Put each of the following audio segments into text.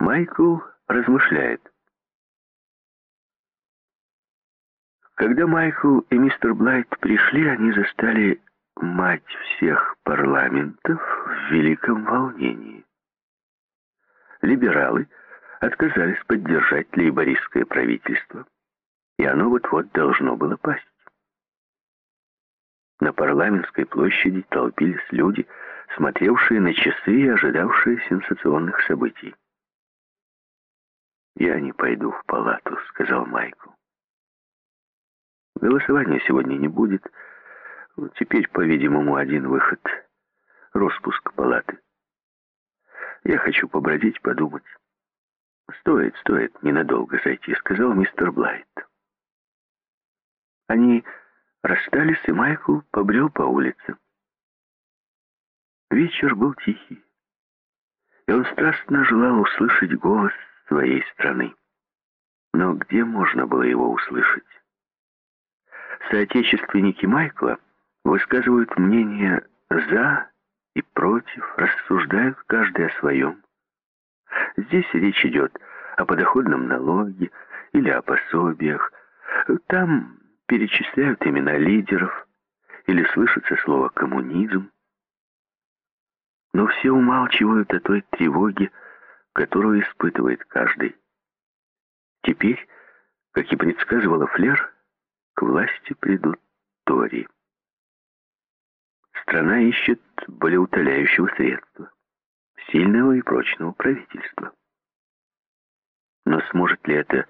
Майкл размышляет. Когда Майкл и мистер Блайт пришли, они застали мать всех парламентов в великом волнении. Либералы отказались поддержать лейбористское правительство, и оно вот-вот должно было пасть. На парламентской площади толпились люди, смотревшие на часы и ожидавшие сенсационных событий. «Я не пойду в палату», — сказал Майкл. Голосования сегодня не будет. Теперь, по-видимому, один выход — распуск палаты. Я хочу побродить, подумать. Стоит, стоит ненадолго зайти, сказал мистер Блайт. Они расстались, и Майкл побрел по улице. Вечер был тихий, и он страстно желал услышать голос своей страны. Но где можно было его услышать? Соотечественники Майкла высказывают мнение «за» и «против», рассуждают каждый о своем. Здесь речь идет о подоходном налоге или о пособиях. Там перечисляют имена лидеров или слышится слово «коммунизм». Но все умалчивают о той тревоге, которую испытывает каждый. Теперь, как и предсказывала Флер, к власти придут Тори. Страна ищет болеутоляющего средства, сильного и прочного правительства. Но сможет ли это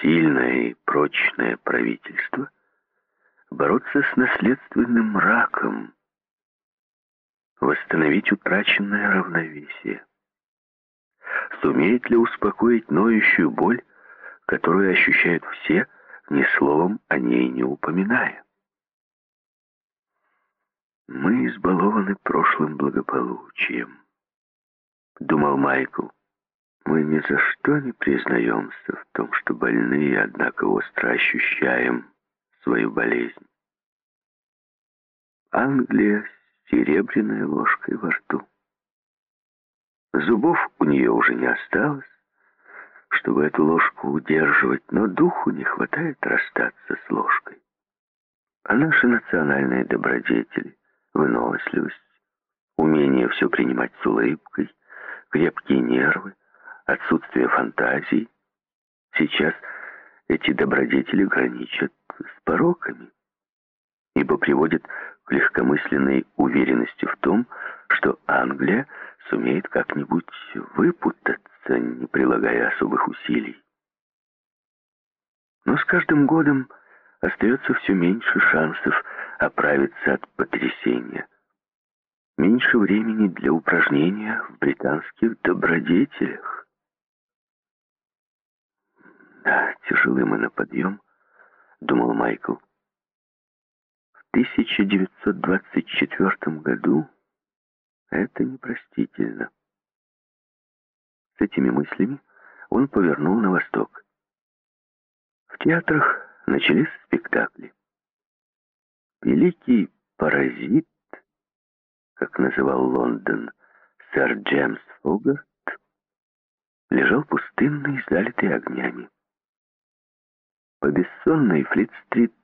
сильное и прочное правительство бороться с наследственным раком, восстановить утраченное равновесие? Сумеет ли успокоить ноющую боль, которую ощущают все, ни словом о ней не упоминая. «Мы избалованы прошлым благополучием», — думал Майкл. «Мы ни за что не признаемся в том, что больные, однако остро ощущаем свою болезнь. Англия с серебряной ложкой во рту. Зубов у нее уже не осталось, чтобы эту ложку удерживать, но духу не хватает расстаться с ложкой. А наши национальные добродетели, выносливость, умение все принимать с улыбкой, крепкие нервы, отсутствие фантазии, сейчас эти добродетели граничат с пороками, ибо приводят к легкомысленной уверенности в том, что Англия сумеет как-нибудь выпутаться не прилагая особых усилий. Но с каждым годом остается все меньше шансов оправиться от потрясения. Меньше времени для упражнения в британских добродетелях. Да, тяжелы мы на подъем, думал Майкл. В 1924 году это непростительно. С этими мыслями он повернул на восток. В театрах начались спектакли. Великий паразит, как называл Лондон сэр Джеймс Фогарт, лежал пустынный, залитый огнями. По бессонной Флит-стрит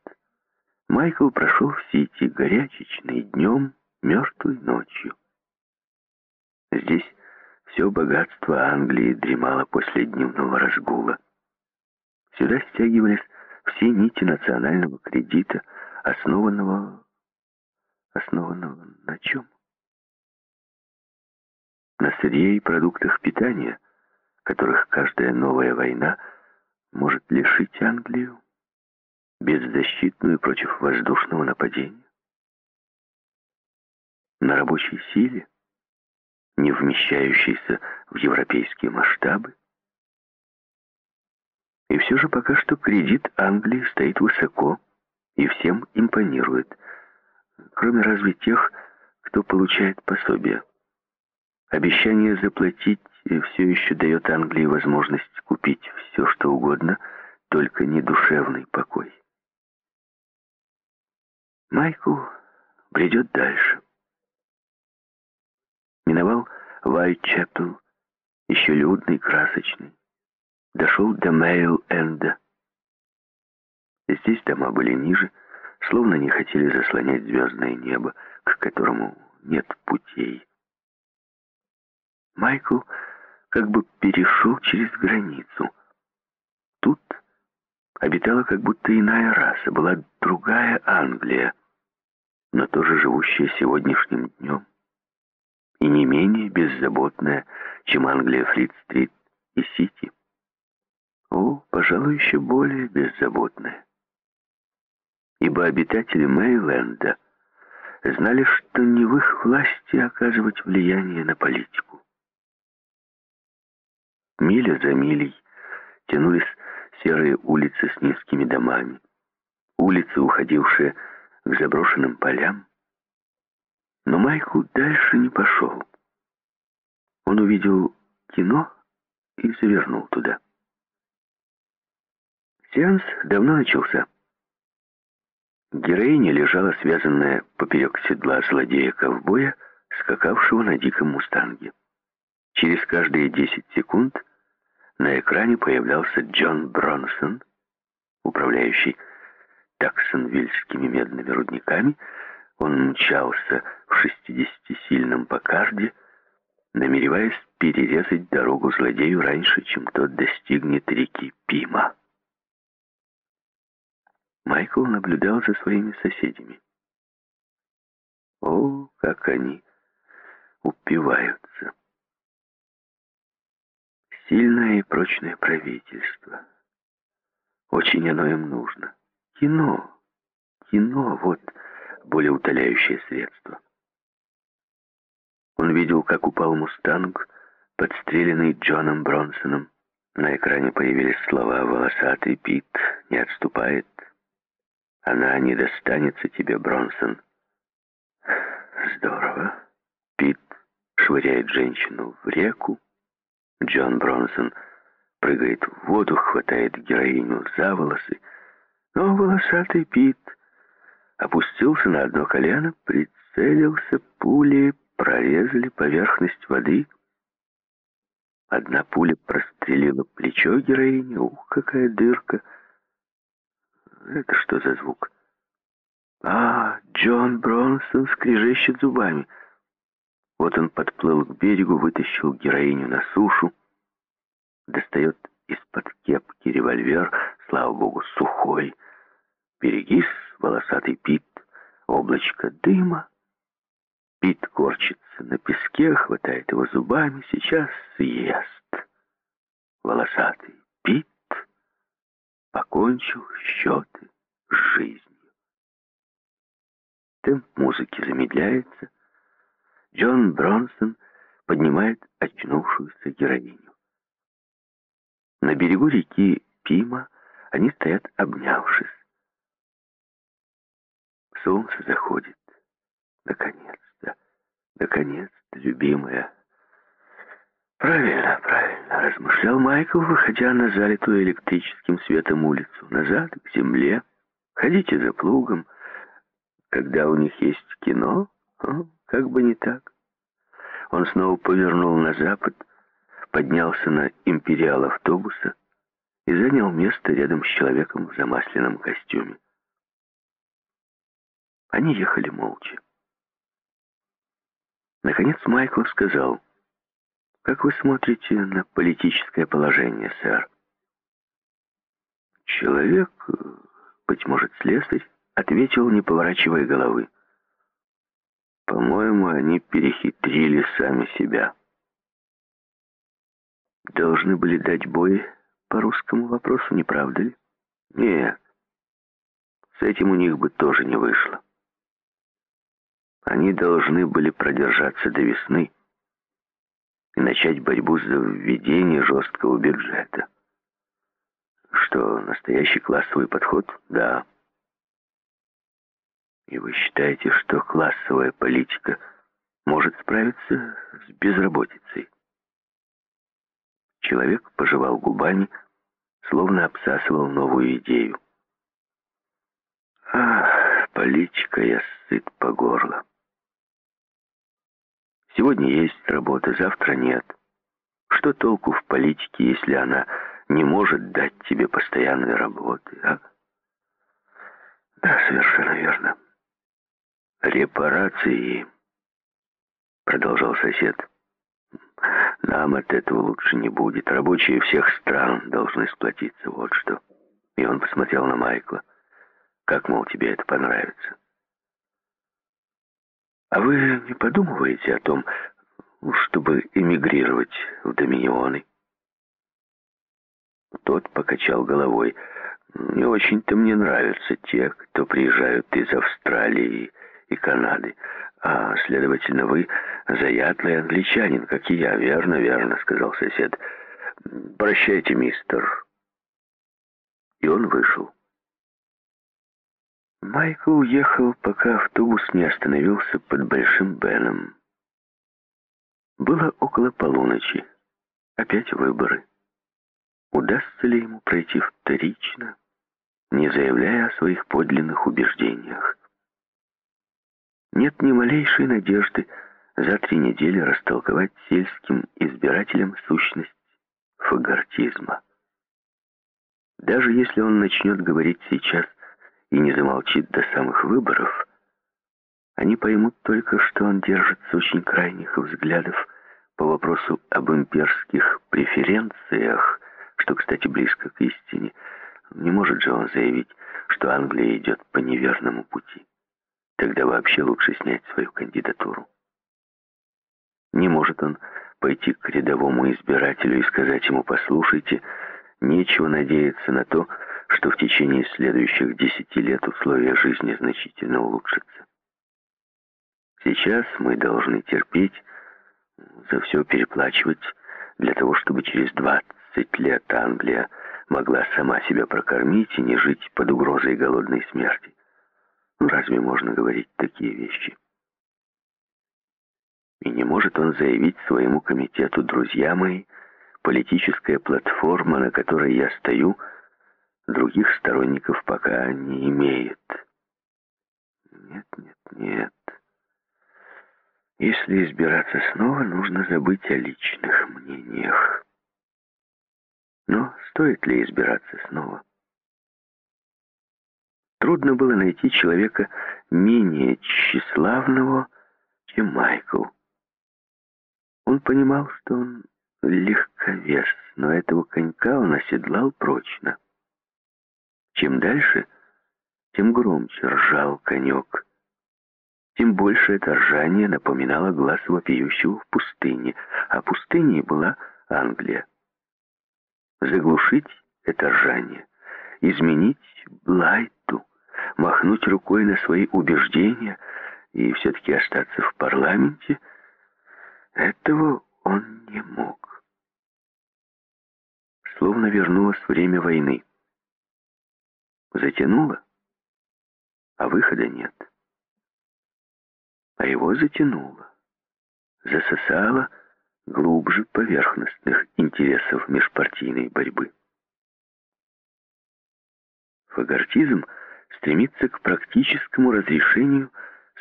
Майкл прошел в Сити горячечный днем, мертвой ночью. Здесь все богатство Англии дремало после дневного разгула. Сюда стягивались все нити национального кредита, основанного... основанного на чем? На сырье и продуктах питания, которых каждая новая война может лишить Англию, беззащитную против воздушного нападения. На рабочей силе, не вмещающийся в европейские масштабы. И все же пока что кредит Англии стоит высоко и всем импонирует, кроме разве тех, кто получает пособие. Обещание заплатить все еще дает Англии возможность купить все, что угодно, только не душевный покой. Майкл бредет дальше миновал Вайтчепл еще людный, красочный, дошел до Мейл-Энда. Здесь дома были ниже, словно не хотели заслонять звездное небо, к которому нет путей. Майкл как бы перешел через границу. Тут обитала как будто иная раса, была другая Англия, но тоже живущая сегодняшним днем и не менее беззаботная, чем Англия Флит-стрит и Сити. О, пожалуй, еще более беззаботная. Ибо обитатели Мейленда знали, что не в их власти оказывать влияние на политику. Миля за милей тянулись серые улицы с низкими домами, улицы, уходившие к заброшенным полям. Но Майкл дальше не пошел. Он увидел кино и завернул туда. Сеанс давно начался. Героиня лежала связанная поперек седла злодея-ковбоя, скакавшего на диком мустанге. Через каждые 10 секунд на экране появлялся Джон Бронсон, управляющий таксонвильскими медными рудниками. Он мчался в 60-сильном Покарде, намереваясь перерезать дорогу злодею раньше, чем тот достигнет реки Пима. Майкл наблюдал за своими соседями. О, как они упиваются! Сильное и прочное правительство. Очень оно им нужно. Кино. Кино — вот более утоляющее средство. Он видел, как упал «Мустанг», подстреленный Джоном Бронсоном. На экране появились слова «Волосатый Пит не отступает». «Она не достанется тебе, Бронсон». Здорово. Пит швыряет женщину в реку. Джон Бронсон прыгает в воду, хватает героиню за волосы. Но волосатый Пит опустился на одно колено, прицелился, пули прорезали поверхность воды. Одна пуля прострелила плечо героини. Ух, какая дырка! Это что за звук? А, Джон Бронсон скрежещет зубами. Вот он подплыл к берегу, вытащил героиню на сушу, достает из-под кепки револьвер, слава богу, сухой. Берегись, волосатый Пит, облачко дыма. Пит корчится на песке, хватает его зубами, сейчас съест. Волосатый Пит покончил счеты с жизнью. Темп музыки замедляется. Джон Бронсон поднимает очнувшуюся героиню. На берегу реки Пима они стоят обнявшись. Солнце заходит. Наконец-то, наконец-то, любимая. Правильно, правильно, размышлял Майкл, выходя на залитую электрическим светом улицу. Назад, к земле. Ходите за плугом. Когда у них есть кино, как бы не так. Он снова повернул на запад, поднялся на империал автобуса и занял место рядом с человеком в замасленном костюме. Они ехали молча. Наконец Майкл сказал, «Как вы смотрите на политическое положение, сэр?» Человек, быть может, слесарь, ответил, не поворачивая головы. «По-моему, они перехитрили сами себя» должны были дать бой по русскому вопросу, не правда ли? Нет, с этим у них бы тоже не вышло. Они должны были продержаться до весны и начать борьбу за введение жесткого бюджета. Что, настоящий классовый подход? Да. И вы считаете, что классовая политика может справиться с безработицей? Человек пожевал губами, словно обсасывал новую идею. Ах, политика, я сыт по горло. Сегодня есть работа, завтра нет. Что толку в политике, если она не может дать тебе постоянной работы, а? Да, совершенно верно. Репарации, продолжал сосед. Нам от этого лучше не будет. Рабочие всех стран должны сплотиться, вот что. И он посмотрел на Майкла. Как, мол, тебе это понравится? А вы не подумываете о том, чтобы эмигрировать в Доминионы? Тот покачал головой. Не очень-то мне нравятся те, кто приезжают из Австралии и Канады. А, следовательно, вы заядлый англичанин, как и я. Верно, верно, сказал сосед. Прощайте, мистер. И он вышел. Майкл уехал, пока автобус не остановился под Большим Беном. Было около полуночи. Опять выборы. Удастся ли ему пройти вторично, не заявляя о своих подлинных убеждениях? Нет ни малейшей надежды за три недели растолковать сельским избирателям сущность фагортизма. Даже если он начнет говорить сейчас и не замолчит до самых выборов, они поймут только, что он держится очень крайних взглядов по вопросу об имперских преференциях, что, кстати, близко к истине. Не может же он заявить, что Англия идет по неверному пути. Тогда вообще лучше снять свою кандидатуру. Не может он пойти к рядовому избирателю и сказать ему, послушайте, нечего надеяться на то, что в течение следующих десяти лет условия жизни значительно улучшатся. Сейчас мы должны терпеть, за все переплачивать, для того, чтобы через 20 лет Англия могла сама себя прокормить и не жить под угрозой голодной смерти. Ну, разве можно говорить такие вещи? И не может он заявить своему комитету, друзья мои, политическая платформа, на которой я стою, других сторонников пока не имеет. Нет, нет, нет. Если избираться снова, нужно забыть о личных мнениях. Но стоит ли избираться снова? Трудно было найти человека менее тщеславного, чем Майкл. Он понимал, что он легковес, но этого конька он оседлал прочно. Чем дальше, тем громче ржал конек. Тем больше это ржание напоминало глаз вопиющего в пустыне, а пустыней была Англия. Заглушить это ржание, изменить Блайту, махнуть рукой на свои убеждения и все-таки остаться в парламенте, этого он не мог. Словно вернулось время войны. Затянуло, а выхода нет. А его затянуло, засосало глубже поверхностных интересов межпартийной борьбы. Фагортизм стремится к практическому разрешению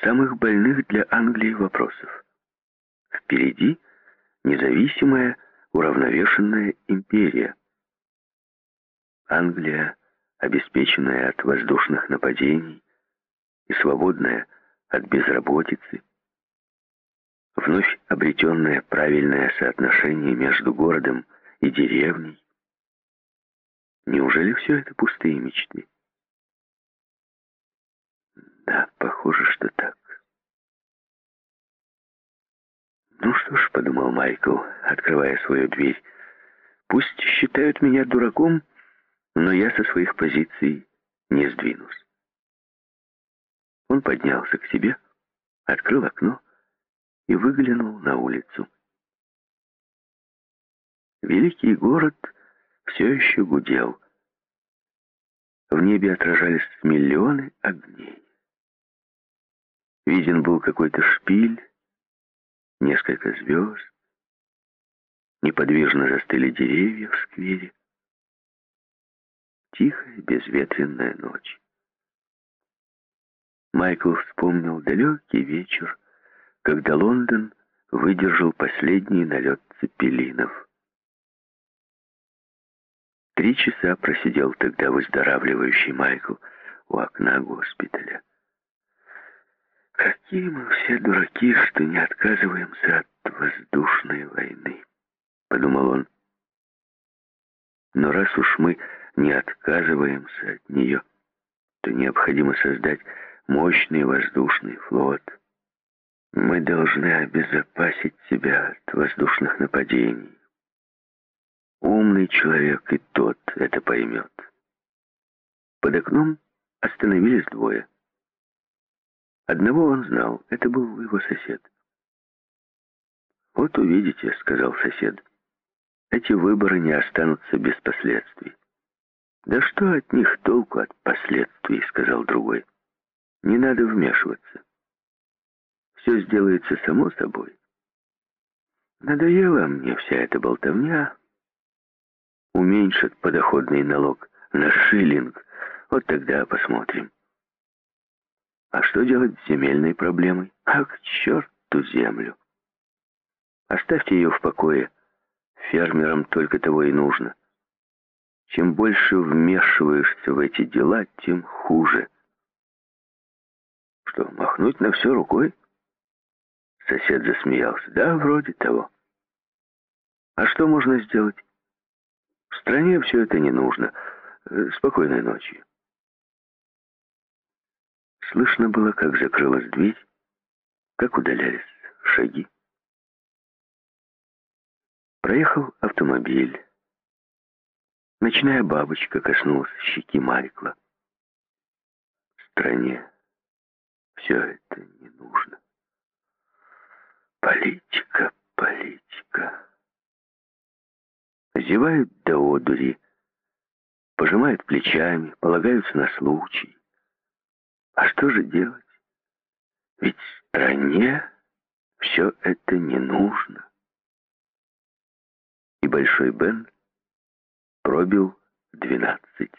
самых больных для Англии вопросов. Впереди независимая, уравновешенная империя. Англия, обеспеченная от воздушных нападений и свободная от безработицы, вновь обретенное правильное соотношение между городом и деревней. Неужели все это пустые мечты? Да, похоже, что так. Ну что ж, подумал Майкл, открывая свою дверь, пусть считают меня дураком, но я со своих позиций не сдвинусь. Он поднялся к себе, открыл окно и выглянул на улицу. Великий город все еще гудел. В небе отражались миллионы огней. Виден был какой-то шпиль, несколько звезд. Неподвижно застыли деревья в сквере. Тихая, безветренная ночь. Майкл вспомнил далекий вечер, когда Лондон выдержал последний налет цепелинов. Три часа просидел тогда выздоравливающий Майкл у окна госпиталя. Какие мы все дураки, что не отказываемся от воздушной войны, подумал он. Но раз уж мы не отказываемся от нее, то необходимо создать мощный воздушный флот. Мы должны обезопасить себя от воздушных нападений. Умный человек и тот это поймет. Под окном остановились двое. Одного он знал, это был его сосед. «Вот увидите», — сказал сосед, — «эти выборы не останутся без последствий». «Да что от них толку от последствий?» — сказал другой. «Не надо вмешиваться. Все сделается само собой. Надоела мне вся эта болтовня. Уменьшат подоходный налог на шиллинг. Вот тогда посмотрим». А что делать с земельной проблемой? А к черту землю! Оставьте ее в покое. Фермерам только того и нужно. Чем больше вмешиваешься в эти дела, тем хуже. Что, махнуть на все рукой? Сосед засмеялся. Да, вроде того. А что можно сделать? В стране все это не нужно. Э, спокойной ночи. Слышно было, как закрылась дверь, как удалялись шаги. Проехал автомобиль. Ночная бабочка коснулась щеки Марикла. Стране все это не нужно. Политика, политика. Зевают до одури, пожимают плечами, полагаются на случай. А что же делать? Ведь стране все это не нужно. И Большой Бен пробил двенадцать.